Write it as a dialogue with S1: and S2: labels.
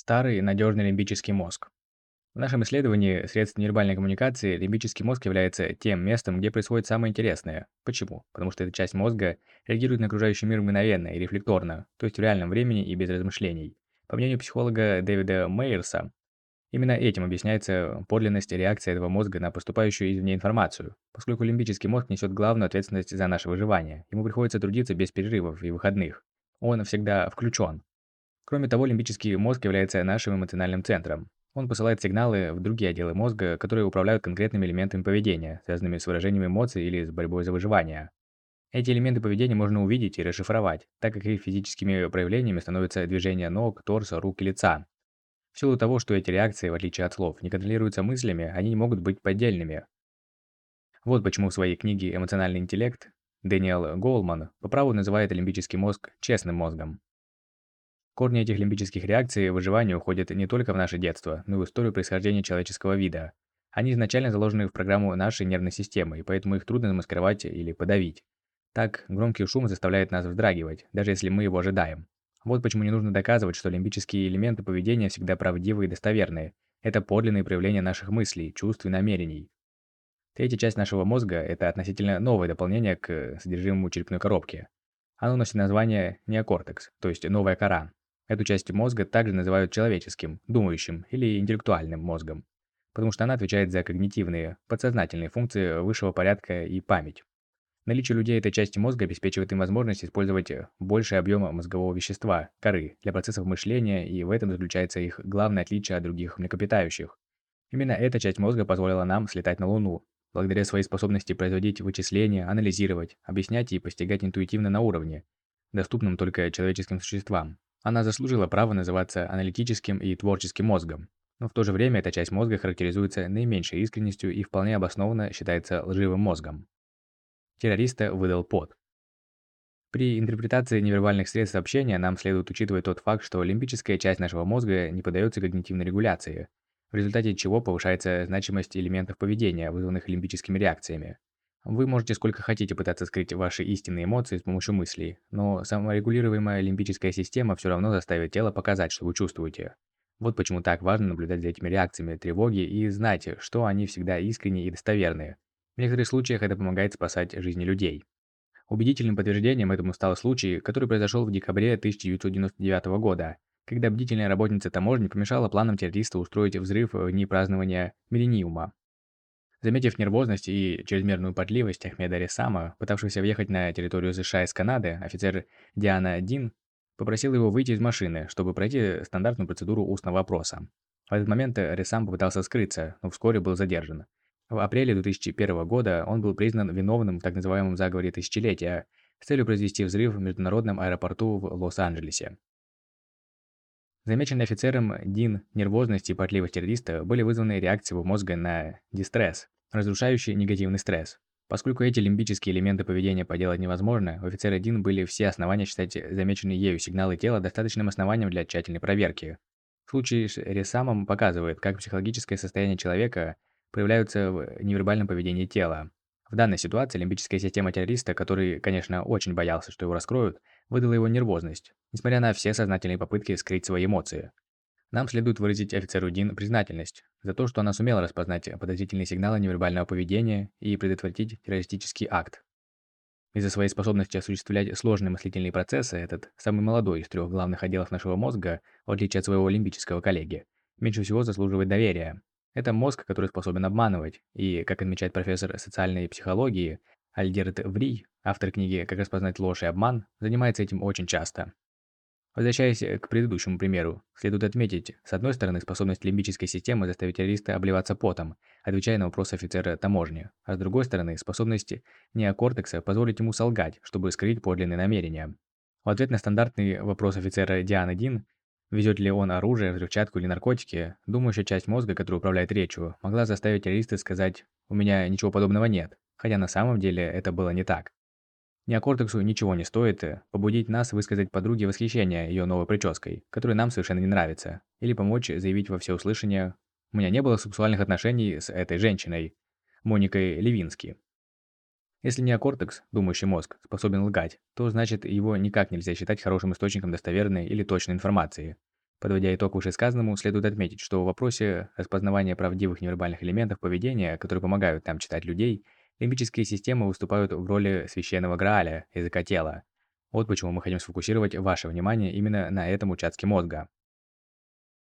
S1: Старый надежный лимбический мозг. В нашем исследовании средств невербальной коммуникации лимбический мозг является тем местом, где происходит самое интересное. Почему? Потому что эта часть мозга реагирует на окружающий мир мгновенно и рефлекторно, то есть в реальном времени и без размышлений. По мнению психолога Дэвида Мейерса, именно этим объясняется подлинность реакции этого мозга на поступающую извне информацию. Поскольку лимбический мозг несет главную ответственность за наше выживание, ему приходится трудиться без перерывов и выходных. Он всегда включен. Кроме того, лимбический мозг является нашим эмоциональным центром. Он посылает сигналы в другие отделы мозга, которые управляют конкретными элементами поведения, связанными с выражением эмоций или с борьбой за выживание. Эти элементы поведения можно увидеть и расшифровать, так как их физическими проявлениями становятся движения ног, торса, рук и лица. В силу того, что эти реакции, в отличие от слов, не контролируются мыслями, они не могут быть поддельными. Вот почему в своей книге «Эмоциональный интеллект» Дэниел Голман по праву называет лимбический мозг честным мозгом. Корни этих лимбических реакций выживания уходят не только в наше детство, но и в историю происхождения человеческого вида. Они изначально заложены в программу нашей нервной системы, и поэтому их трудно замаскировать или подавить. Так, громкий шум заставляет нас вздрагивать, даже если мы его ожидаем. Вот почему не нужно доказывать, что лимбические элементы поведения всегда правдивы и достоверны. Это подлинные проявления наших мыслей, чувств и намерений. Третья часть нашего мозга – это относительно новое дополнение к содержимому черепной коробки. Оно носит название неокортекс, то есть новая кора. Эту часть мозга также называют человеческим, думающим или интеллектуальным мозгом, потому что она отвечает за когнитивные, подсознательные функции высшего порядка и память. Наличие людей этой части мозга обеспечивает им возможность использовать больший объем мозгового вещества, коры, для процессов мышления, и в этом заключается их главное отличие от других млекопитающих. Именно эта часть мозга позволила нам слетать на Луну, благодаря своей способности производить вычисления, анализировать, объяснять и постигать интуитивно на уровне, доступном только человеческим существам. Она заслужила право называться аналитическим и творческим мозгом, но в то же время эта часть мозга характеризуется наименьшей искренностью и вполне обоснованно считается лживым мозгом. Террориста выдал пот. При интерпретации невербальных средств общения нам следует учитывать тот факт, что лимбическая часть нашего мозга не поддается когнитивной регуляции, в результате чего повышается значимость элементов поведения, вызванных лимбическими реакциями. Вы можете сколько хотите пытаться скрыть ваши истинные эмоции с помощью мыслей, но саморегулируемая лимбическая система все равно заставит тело показать, что вы чувствуете. Вот почему так важно наблюдать за этими реакциями тревоги и знать, что они всегда искренние и достоверные. В некоторых случаях это помогает спасать жизни людей. Убедительным подтверждением этому стал случай, который произошел в декабре 1999 года, когда бдительная работница таможни помешала планам террориста устроить взрыв в дни празднования Миллениума. Заметив нервозность и чрезмерную потливость Ахмеда Ресама, пытавшегося въехать на территорию США из Канады, офицер Диана Дин попросил его выйти из машины, чтобы пройти стандартную процедуру устного опроса. В этот момент Ресам попытался скрыться, но вскоре был задержан. В апреле 2001 года он был признан виновным в так называемом заговоре тысячелетия с целью произвести взрыв в международном аэропорту в Лос-Анджелесе. Замеченный офицером Дин нервозность и потливость террориста были вызваны реакцией его мозга на дистресс, разрушающий негативный стресс. Поскольку эти лимбические элементы поведения поделать невозможно, у офицера Дин были все основания считать замеченные ею сигналы тела достаточным основанием для тщательной проверки. Случай с Ресамом показывает, как психологическое состояние человека проявляются в невербальном поведении тела. В данной ситуации лимбическая система террориста, который, конечно, очень боялся, что его раскроют, выдала его нервозность, несмотря на все сознательные попытки скрыть свои эмоции. Нам следует выразить офицеру Дин признательность за то, что она сумела распознать подозрительные сигналы невербального поведения и предотвратить террористический акт. Из-за своей способности осуществлять сложные мыслительные процессы, этот самый молодой из трех главных отделов нашего мозга, в отличие от своего лимбического коллеги, меньше всего заслуживает доверия. Это мозг, который способен обманывать, и, как отмечает профессор социальной психологии Альгерт Врий, автор книги «Как распознать ложь и обман», занимается этим очень часто. Возвращаясь к предыдущему примеру, следует отметить, с одной стороны, способность лимбической системы заставить террориста обливаться потом, отвечая на вопрос офицера таможни, а с другой стороны, способность неокортекса позволить ему солгать, чтобы скрыть подлинные намерения. В ответ на стандартный вопрос офицера Дианы Дин, везет ли он оружие, взрывчатку или наркотики, думающая часть мозга, которая управляет речью, могла заставить террориста сказать «у меня ничего подобного нет», хотя на самом деле это было не так. Неокортексу ничего не стоит э, побудить нас высказать подруге восхищение ее новой прической, которая нам совершенно не нравится, или помочь заявить во всеуслышание «У меня не было сексуальных отношений с этой женщиной, Моникой Левински». Если неокортекс, думающий мозг, способен лгать, то значит его никак нельзя считать хорошим источником достоверной или точной информации. Подводя итог вышесказанному, следует отметить, что в вопросе распознавания правдивых невербальных элементов поведения, которые помогают нам читать людей, лимбические системы выступают в роли священного грааля, языка тела. Вот почему мы хотим сфокусировать ваше внимание именно на этом участке мозга.